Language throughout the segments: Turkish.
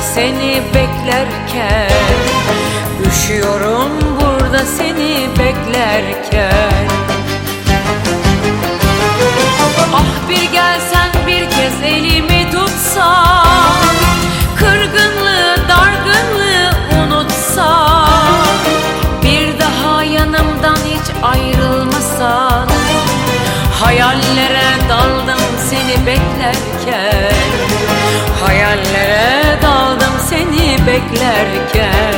seni beklerken. Üşüyorum burada seni beklerken. Ah bir gelsen bir kez elimi tutsan. Kırgınlığı, dargınlığı unutsan. Bir daha yanımdan hiç ayrılmasan. Hayallere daldım seni beklerken beklerken.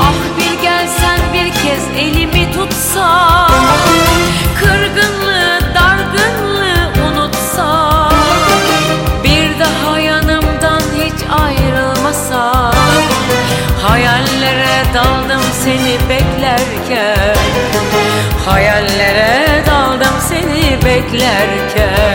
Ah bir gelsen bir kez elimi tutsan Kırgınlığı, dargınlığı unutsan Bir daha yanımdan hiç ayrılmasan Hayallere daldım seni beklerken Hayallere daldım seni beklerken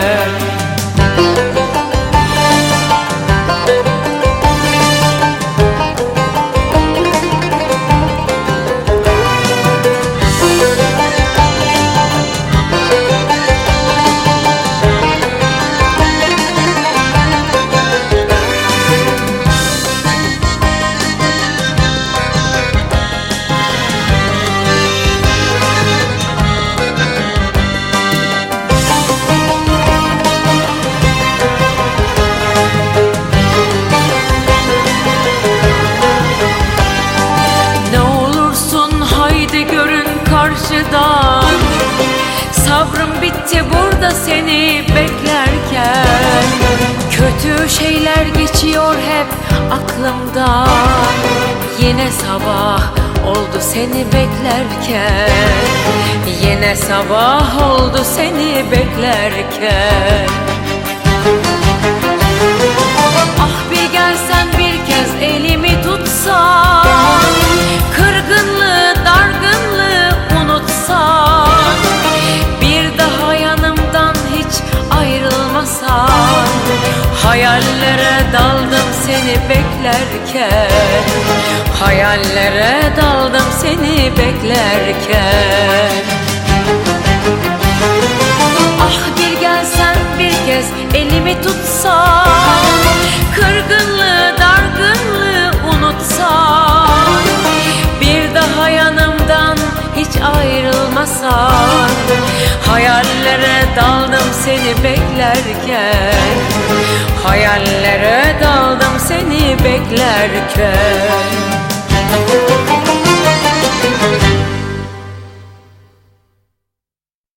geçiyor hep aklımdan. Yine sabah oldu seni beklerken. Yine sabah oldu seni beklerken Hayallere daldım seni beklerken. Hayallere daldım seni beklerken. Ah bir gelsen bir kez elimi tutsan. Kırgınlığı, dargınlığı unutsan. Bir daha yanımdan hiç ayrılmasan. Hayallere daldım seni beklerken. Hayallere daldım seni beklerken